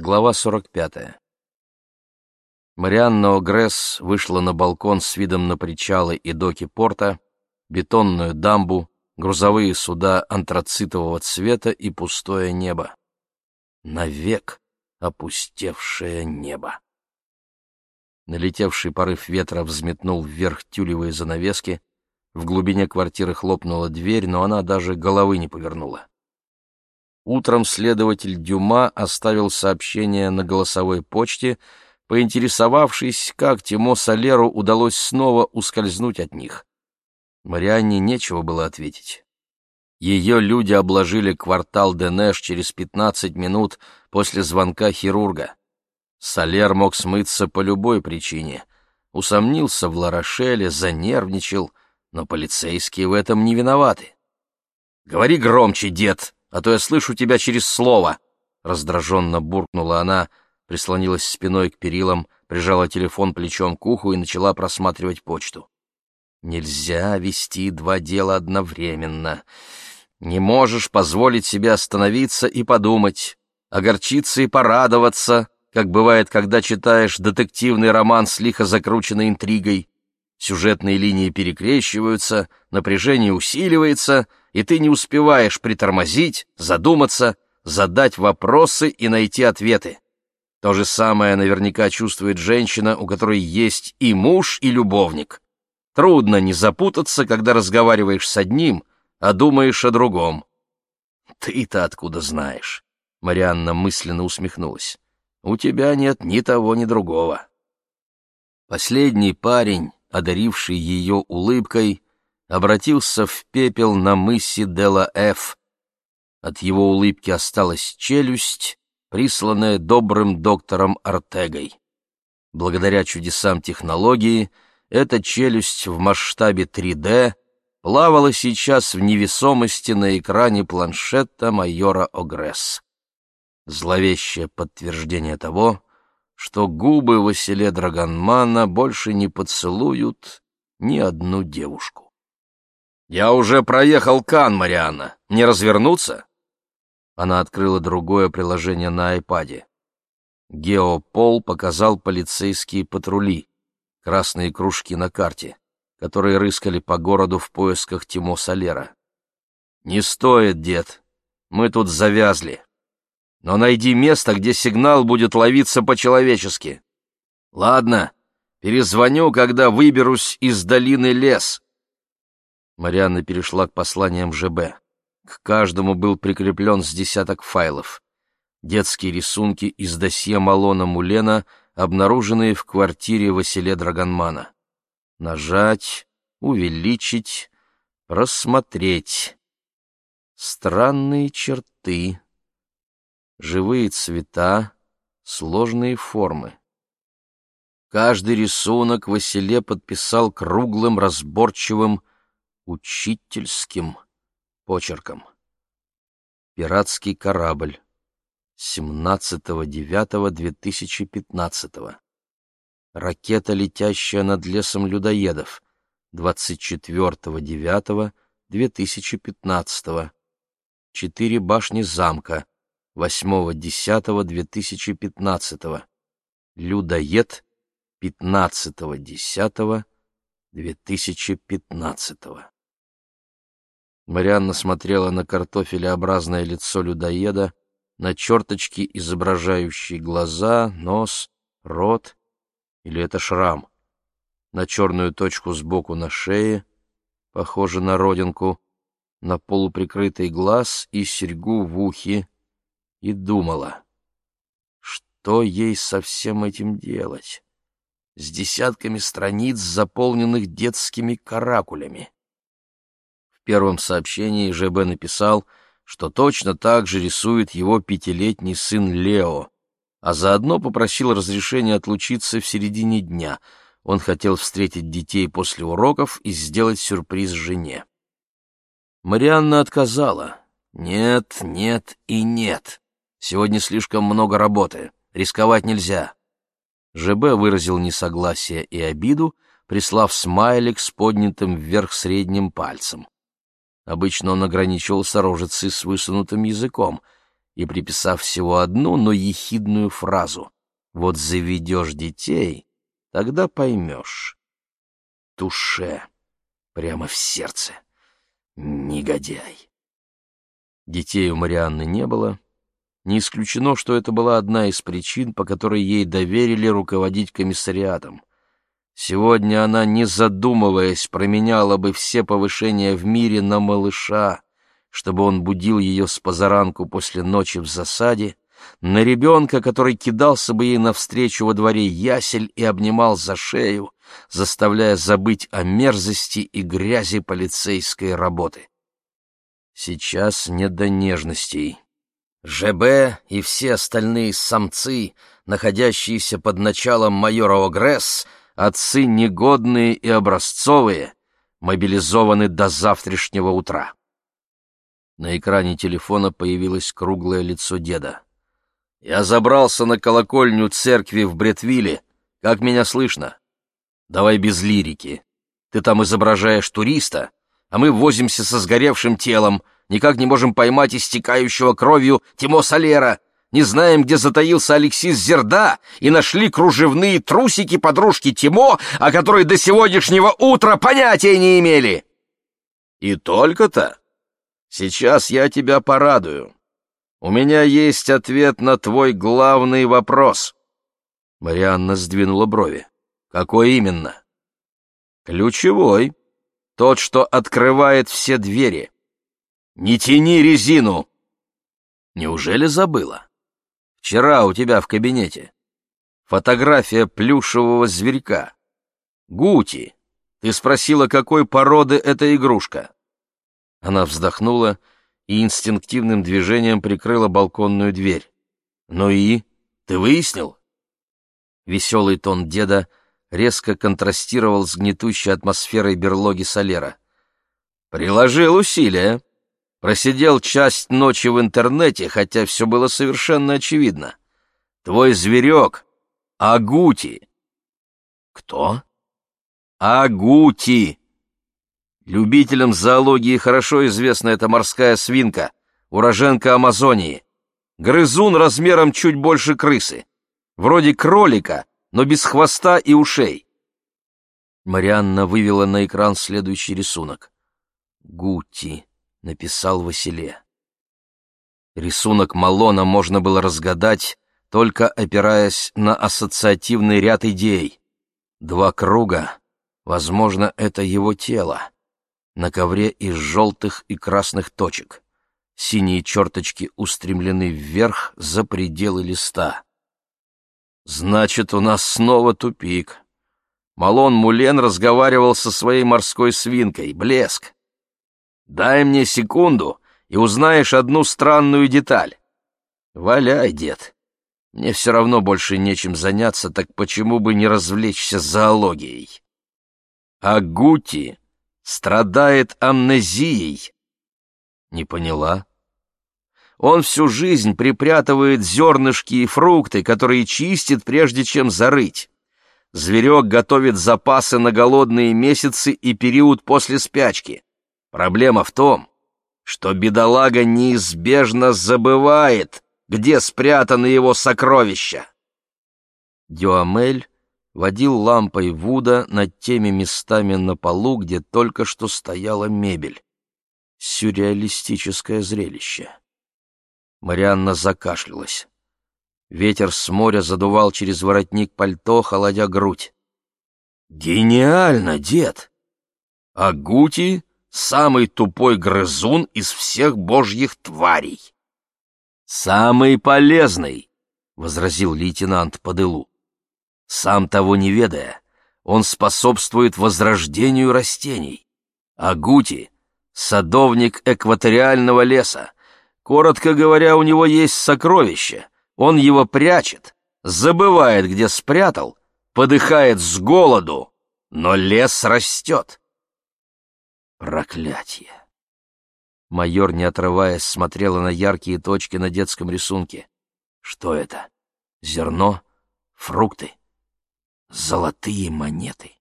Глава 45. Марианна О'Гресс вышла на балкон с видом на причалы и доки порта, бетонную дамбу, грузовые суда антрацитового цвета и пустое небо. Навек опустевшее небо. Налетевший порыв ветра взметнул вверх тюлевые занавески, в глубине квартиры хлопнула дверь, но она даже головы не повернула. Утром следователь Дюма оставил сообщение на голосовой почте, поинтересовавшись, как Тимо Солеру удалось снова ускользнуть от них. Марианне нечего было ответить. Ее люди обложили квартал Денеш через пятнадцать минут после звонка хирурга. Солер мог смыться по любой причине. Усомнился в Ларошеле, занервничал, но полицейские в этом не виноваты. «Говори громче, дед!» А то я слышу тебя через слово!» Раздраженно буркнула она, прислонилась спиной к перилам, прижала телефон плечом к уху и начала просматривать почту. «Нельзя вести два дела одновременно. Не можешь позволить себе остановиться и подумать, огорчиться и порадоваться, как бывает, когда читаешь детективный роман с лихо закрученной интригой. Сюжетные линии перекрещиваются, напряжение усиливается — и ты не успеваешь притормозить, задуматься, задать вопросы и найти ответы. То же самое наверняка чувствует женщина, у которой есть и муж, и любовник. Трудно не запутаться, когда разговариваешь с одним, а думаешь о другом. Ты-то откуда знаешь? Марианна мысленно усмехнулась. У тебя нет ни того, ни другого. Последний парень, одаривший ее улыбкой, обратился в пепел на мысе Дела-Ф. От его улыбки осталась челюсть, присланная добрым доктором Артегой. Благодаря чудесам технологии, эта челюсть в масштабе 3D плавала сейчас в невесомости на экране планшета майора Огресс. Зловещее подтверждение того, что губы Василе Драгонмана больше не поцелуют ни одну девушку. «Я уже проехал Кан, Марианна. Не развернуться?» Она открыла другое приложение на айпаде. Геопол показал полицейские патрули, красные кружки на карте, которые рыскали по городу в поисках Тимо Солера. «Не стоит, дед. Мы тут завязли. Но найди место, где сигнал будет ловиться по-человечески. Ладно, перезвоню, когда выберусь из долины лес». Марианна перешла к посланиям ЖБ. К каждому был прикреплен с десяток файлов. Детские рисунки из досье Малона Мулена, обнаруженные в квартире Василия Драгонмана. Нажать, увеличить, рассмотреть. Странные черты, живые цвета, сложные формы. Каждый рисунок Василе подписал круглым, разборчивым, учительским почерком. Пиратский корабль. 17.09.2015. Ракета, летящая над лесом людоедов. 24.09.2015. Четыре башни замка. 8.10.2015. Людоед. 15.10.2015. Марианна смотрела на картофелеобразное лицо людоеда, на черточки, изображающие глаза, нос, рот, или это шрам, на черную точку сбоку на шее, похоже на родинку, на полуприкрытый глаз и серьгу в ухе, и думала, что ей со всем этим делать, с десятками страниц, заполненных детскими каракулями первом сообщении ЖБ написал, что точно так же рисует его пятилетний сын Лео, а заодно попросил разрешения отлучиться в середине дня. Он хотел встретить детей после уроков и сделать сюрприз жене. Марианна отказала. «Нет, нет и нет. Сегодня слишком много работы. Рисковать нельзя». ЖБ выразил несогласие и обиду, прислав смайлик с поднятым вверх средним пальцем. Обычно он ограничивался рожицей с высунутым языком, и приписав всего одну, но ехидную фразу. «Вот заведешь детей, тогда поймешь». Туше. Прямо в сердце. Негодяй. Детей у Марианны не было. Не исключено, что это была одна из причин, по которой ей доверили руководить комиссариатом. Сегодня она, не задумываясь, променяла бы все повышения в мире на малыша, чтобы он будил ее с позаранку после ночи в засаде, на ребенка, который кидался бы ей навстречу во дворе ясель и обнимал за шею, заставляя забыть о мерзости и грязи полицейской работы. Сейчас не до нежностей. ЖБ и все остальные самцы, находящиеся под началом майора Огресс, отцы негодные и образцовые, мобилизованы до завтрашнего утра. На экране телефона появилось круглое лицо деда. «Я забрался на колокольню церкви в Бретвилле. Как меня слышно? Давай без лирики. Ты там изображаешь туриста, а мы возимся со сгоревшим телом, никак не можем поймать истекающего кровью Тимо Солера, не знаем, где затаился Алексис Зерда, и нашли кружевные трусики подружки Тимо, о которой до сегодняшнего утра понятия не имели. И только-то. Сейчас я тебя порадую. У меня есть ответ на твой главный вопрос. Марианна сдвинула брови. Какой именно? Ключевой. Тот, что открывает все двери. Не тяни резину. Неужели забыла? Вчера у тебя в кабинете. Фотография плюшевого зверька. Гути, ты спросила, какой породы эта игрушка. Она вздохнула и инстинктивным движением прикрыла балконную дверь. «Ну и? Ты выяснил?» Веселый тон деда резко контрастировал с гнетущей атмосферой берлоги Солера. «Приложил усилия. Просидел часть ночи в интернете, хотя все было совершенно очевидно. Твой зверек — Агути». «Кто?» «Агути!» Любителям зоологии хорошо известна эта морская свинка, уроженка Амазонии. Грызун размером чуть больше крысы. Вроде кролика, но без хвоста и ушей. Марианна вывела на экран следующий рисунок. «Гути», — написал Василе. Рисунок Малона можно было разгадать, только опираясь на ассоциативный ряд идей. Два круга, возможно, это его тело на ковре из желтых и красных точек. Синие черточки устремлены вверх за пределы листа. Значит, у нас снова тупик. Малон Мулен разговаривал со своей морской свинкой. Блеск. Дай мне секунду, и узнаешь одну странную деталь. Валяй, дед. Мне все равно больше нечем заняться, так почему бы не развлечься зоологией? А Гути страдает амнезией. Не поняла? Он всю жизнь припрятывает зернышки и фрукты, которые чистит, прежде чем зарыть. Зверек готовит запасы на голодные месяцы и период после спячки. Проблема в том, что бедолага неизбежно забывает, где спрятаны его сокровища. Дюамель водил лампой Вуда над теми местами на полу, где только что стояла мебель. Сюрреалистическое зрелище. Марианна закашлялась. Ветер с моря задувал через воротник пальто, холодя грудь. «Гениально, дед! А Гути — самый тупой грызун из всех божьих тварей!» «Самый полезный!» — возразил лейтенант Подылу. Сам того не ведая, он способствует возрождению растений. А Гути — садовник экваториального леса. Коротко говоря, у него есть сокровище. Он его прячет, забывает, где спрятал, подыхает с голоду, но лес растет. Проклятье! Майор, не отрываясь, смотрела на яркие точки на детском рисунке. Что это? Зерно? Фрукты? Золотые монеты.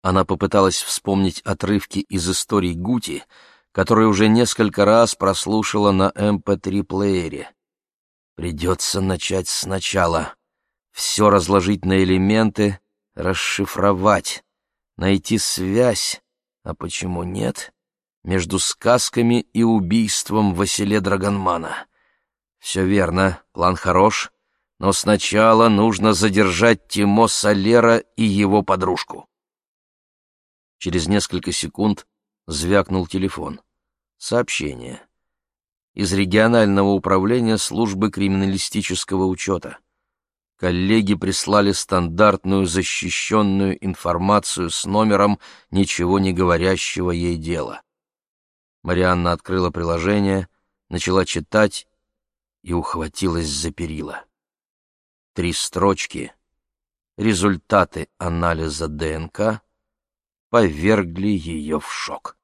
Она попыталась вспомнить отрывки из историй Гути, который уже несколько раз прослушала на MP3-плеере. Эм Придется начать сначала. Все разложить на элементы, расшифровать, найти связь, а почему нет, между сказками и убийством Василе Драгонмана. Все верно, план хорош, но сначала нужно задержать Тимо Солера и его подружку. Через несколько секунд звякнул телефон. Сообщение. Из регионального управления службы криминалистического учета. Коллеги прислали стандартную защищенную информацию с номером ничего не говорящего ей дела. Марианна открыла приложение, начала читать и ухватилась за перила. Три строчки. Результаты анализа ДНК повергли ее в шок.